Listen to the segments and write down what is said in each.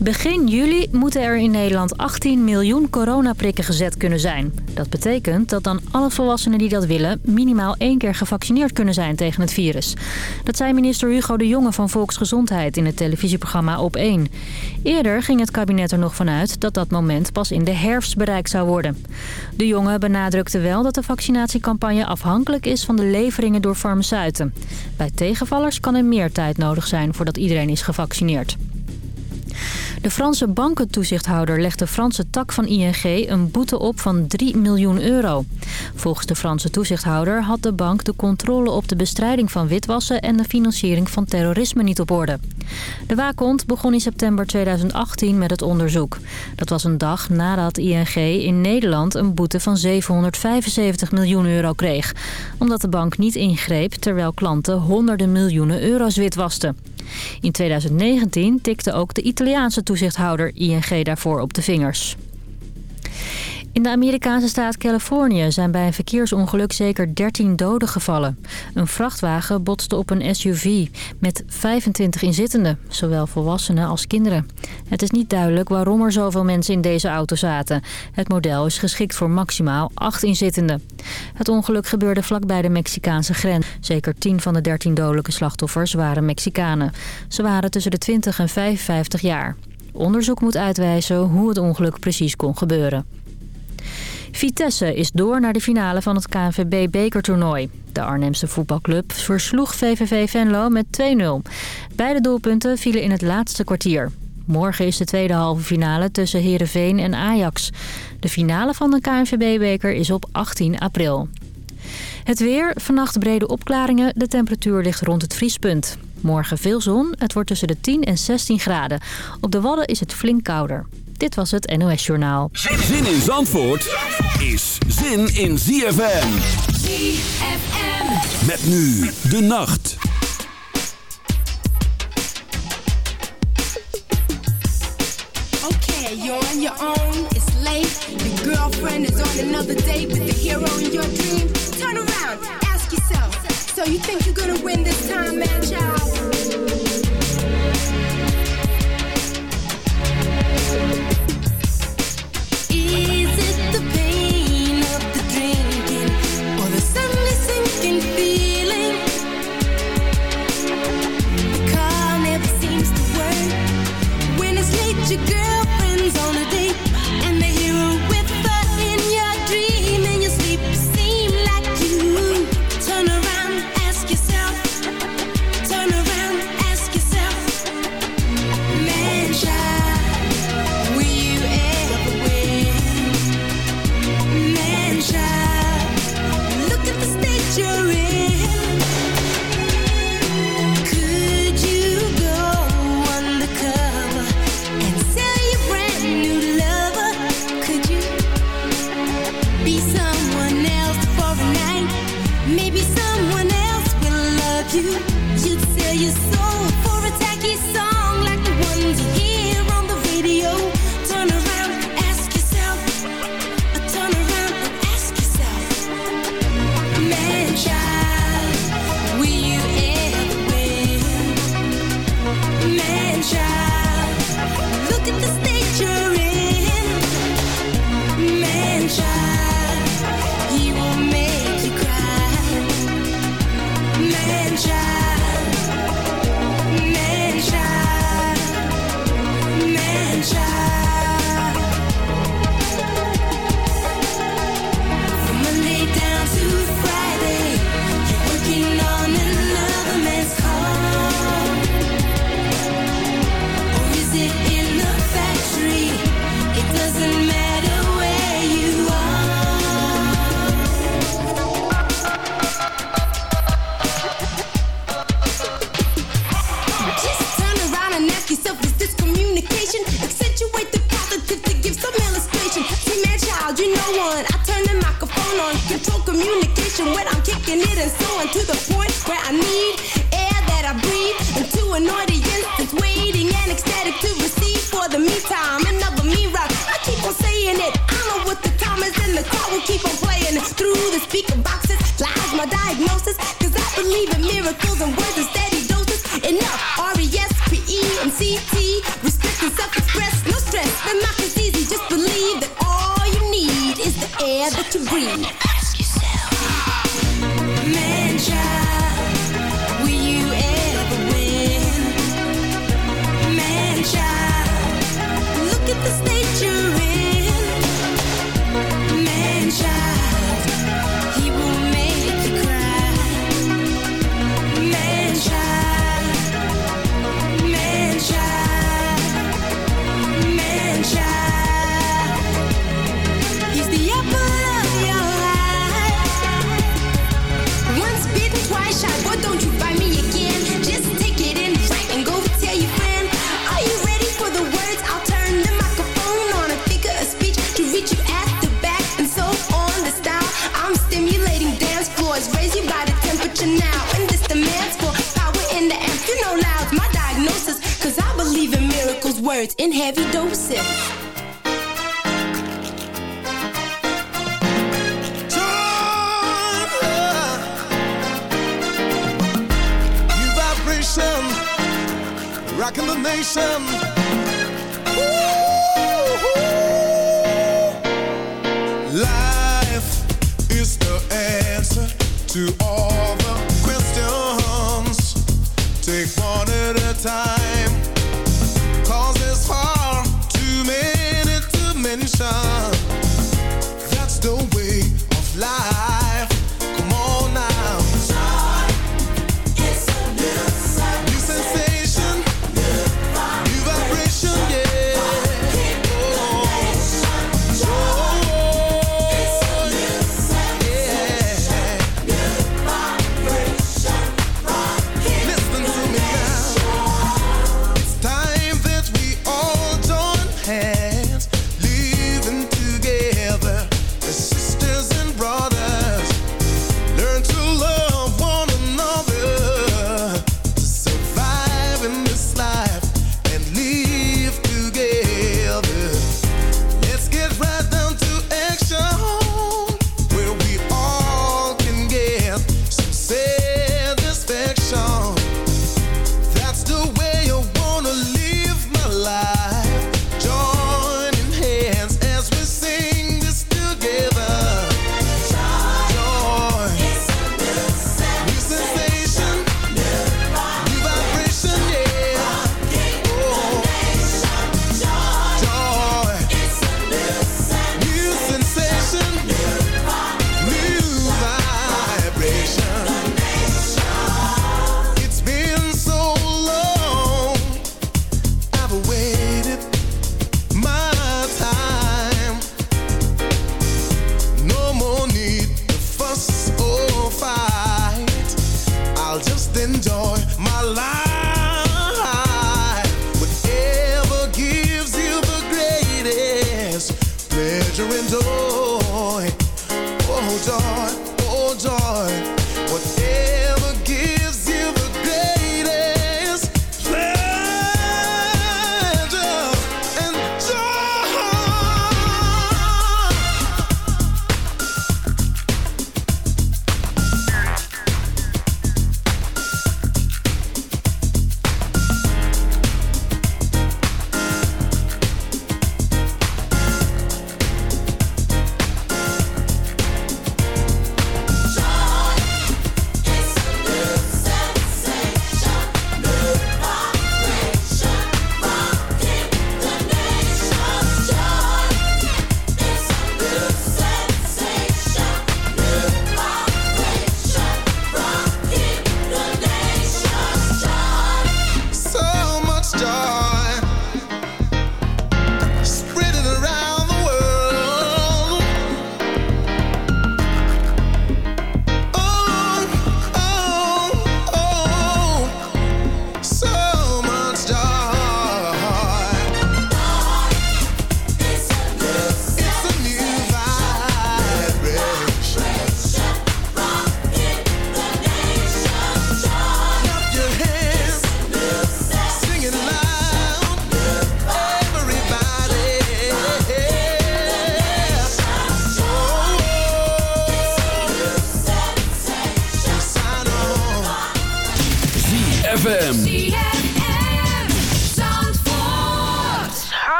Begin juli moeten er in Nederland 18 miljoen coronaprikken gezet kunnen zijn. Dat betekent dat dan alle volwassenen die dat willen... minimaal één keer gevaccineerd kunnen zijn tegen het virus. Dat zei minister Hugo de Jonge van Volksgezondheid... in het televisieprogramma Op 1. Eerder ging het kabinet er nog vanuit dat dat moment pas in de herfst bereikt zou worden. De Jonge benadrukte wel dat de vaccinatiecampagne afhankelijk is... van de leveringen door farmaceuten. Bij tegenvallers kan er meer tijd nodig zijn voordat iedereen is gevaccineerd. De Franse bankentoezichthouder legt de Franse tak van ING een boete op van 3 miljoen euro. Volgens de Franse toezichthouder had de bank de controle op de bestrijding van witwassen en de financiering van terrorisme niet op orde. De waakhond begon in september 2018 met het onderzoek. Dat was een dag nadat ING in Nederland een boete van 775 miljoen euro kreeg. Omdat de bank niet ingreep terwijl klanten honderden miljoenen euro's witwasten. In 2019 tikte ook de Italiaanse toezichthouder ING daarvoor op de vingers. In de Amerikaanse staat Californië zijn bij een verkeersongeluk zeker 13 doden gevallen. Een vrachtwagen botste op een SUV met 25 inzittenden, zowel volwassenen als kinderen. Het is niet duidelijk waarom er zoveel mensen in deze auto zaten. Het model is geschikt voor maximaal 8 inzittenden. Het ongeluk gebeurde vlakbij de Mexicaanse grens. Zeker 10 van de 13 dodelijke slachtoffers waren Mexicanen. Ze waren tussen de 20 en 55 jaar. Onderzoek moet uitwijzen hoe het ongeluk precies kon gebeuren. Vitesse is door naar de finale van het KNVB-bekertoernooi. De Arnhemse voetbalclub versloeg VVV Venlo met 2-0. Beide doelpunten vielen in het laatste kwartier. Morgen is de tweede halve finale tussen Heerenveen en Ajax. De finale van de KNVB-beker is op 18 april. Het weer, vannacht brede opklaringen. De temperatuur ligt rond het vriespunt. Morgen veel zon, het wordt tussen de 10 en 16 graden. Op de Wadden is het flink kouder. Dit was het NOS Journaal. Zin in Zandvoort is zin in ZFM. ZFM. Met nu de nacht. Okay, you're on your own, it's late. Your girlfriend is on another date with the hero in your dream. Turn around, ask yourself. So you think you're gonna win this time, man, child? words in heavy doses. Rocking the nation. Life is the answer to all.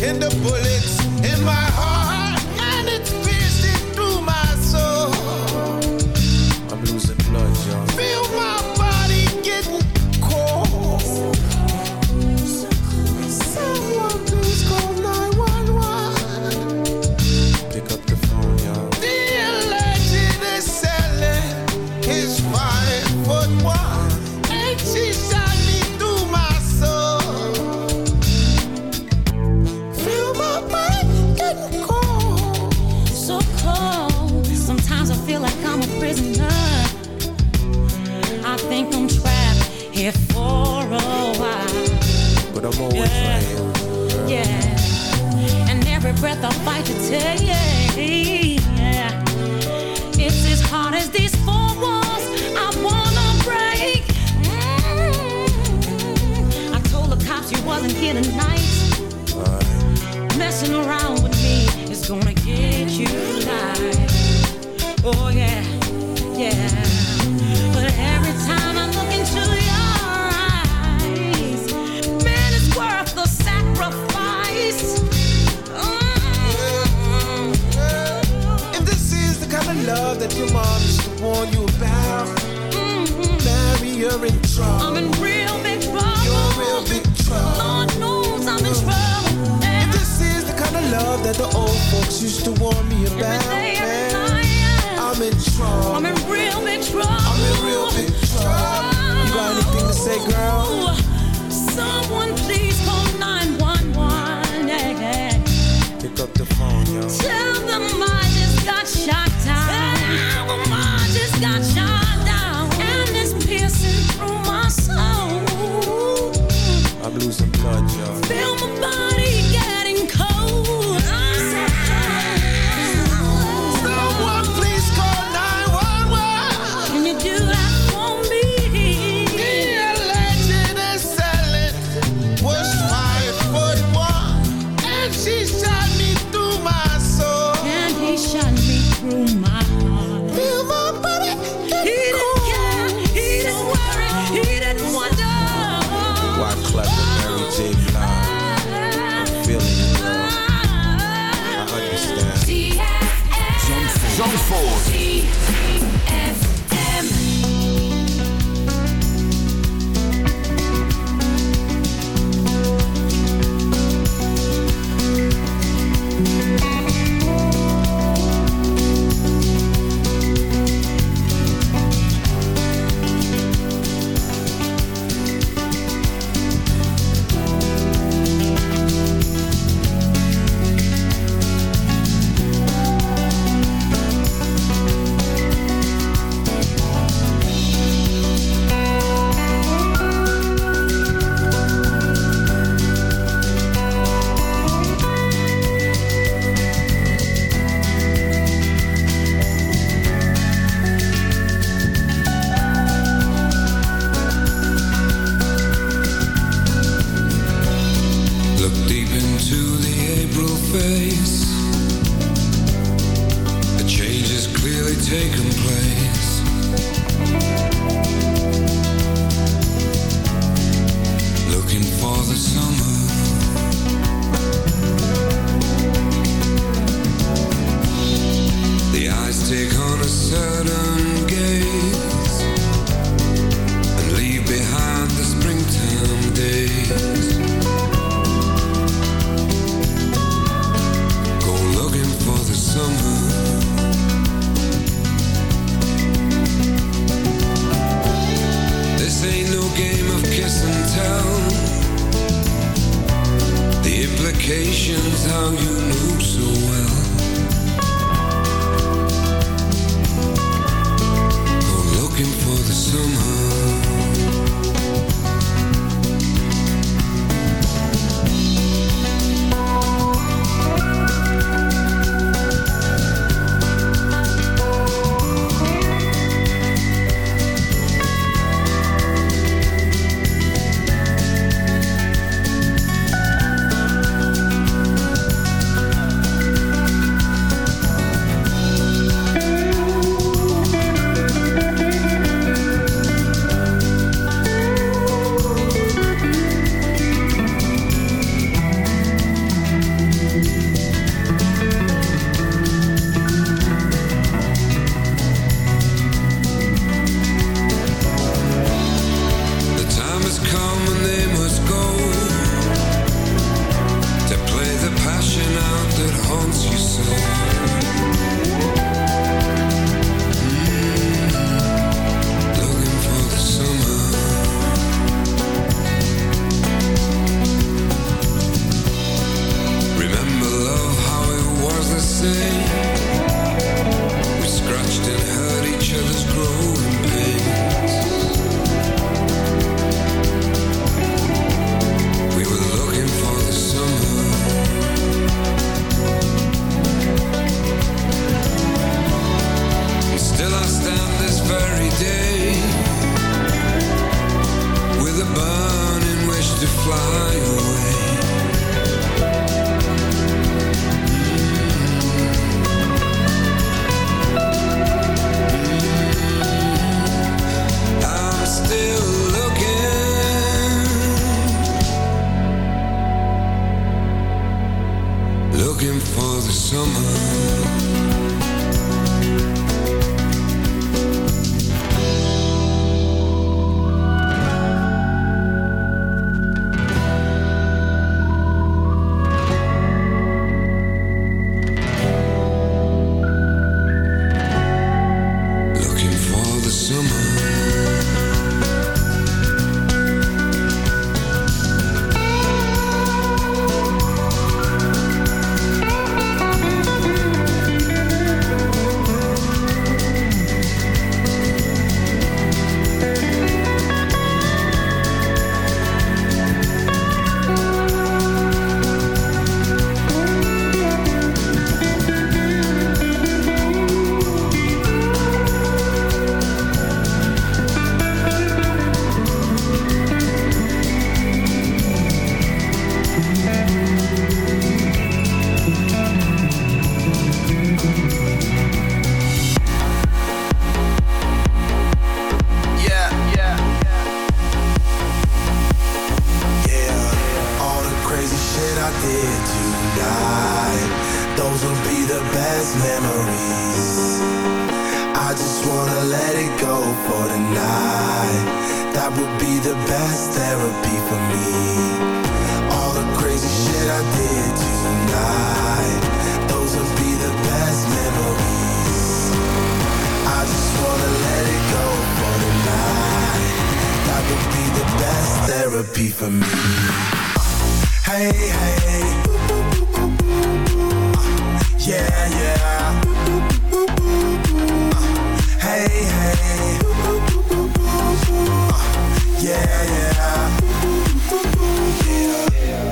kinder bullets in my heart. breath of fight to take. It's as hard as these four walls I wanna break. Mm. I told the cops you wasn't here tonight. Right. Messing around with me is gonna warn you about. Mm -hmm. Larry, you're in trouble. I'm in real big trouble. You're real big trouble. Lord knows I'm in trouble. And this is the kind of love that the old folks used to warn me about. man. I'm in trouble. I'm in real big trouble. I'm in real big trouble. You got anything to say, girl? Someone please call 911. Yeah, yeah. Pick up the phone, yo. Tell them I just got shot down got shot tonight. Those will be the best memories. I just wanna let it go for That be the best therapy for me. All the crazy shit I did tonight. Those will be the best memories. I just wanna let it go for That be the best therapy for me. Hey, hey. Yeah, yeah. Hey, hey. Yeah, yeah.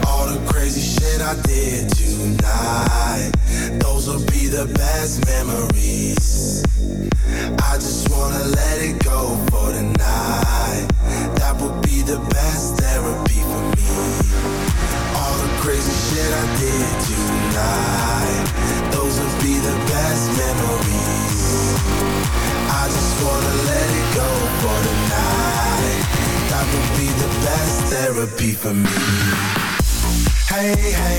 All the crazy shit I did tonight. Those will be the best memories. I just wanna let it go for the night. That would be the best therapy for me. All the crazy shit I did tonight. Those will be the best memories. I just wanna let it go for the night. That would be the best therapy for me. Hey, hey.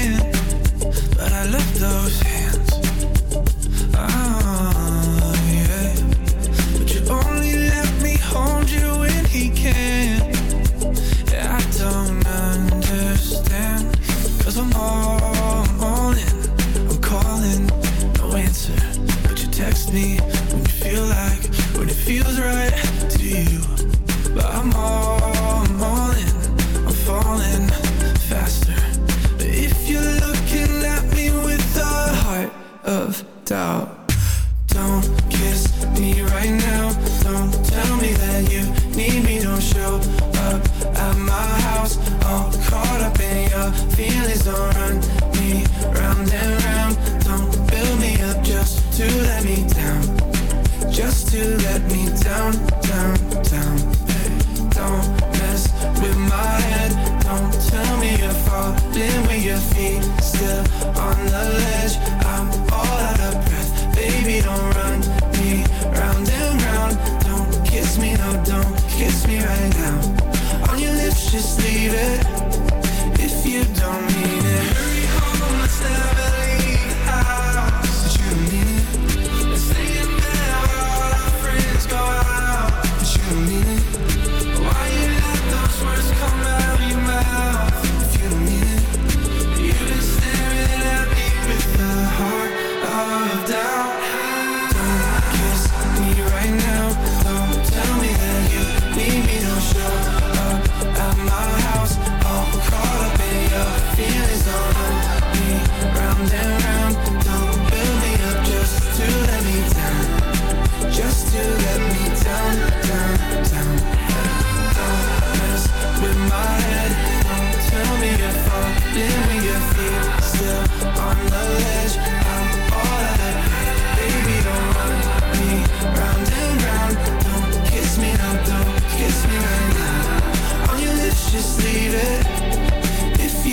me round and round. Don't build me up just to let me down. Just to let me down, down, down. Don't mess with my head. Don't tell me you're falling with your feet Still on the ledge. I'm all out of breath. Baby, don't run me round and round. Don't kiss me, no, don't kiss me right now. On your lips, just leave it. If you don't mean it.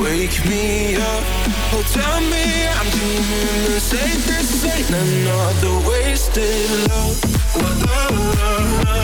wake me up. Oh, tell me I'm doing the same. This ain't another wasted love. La la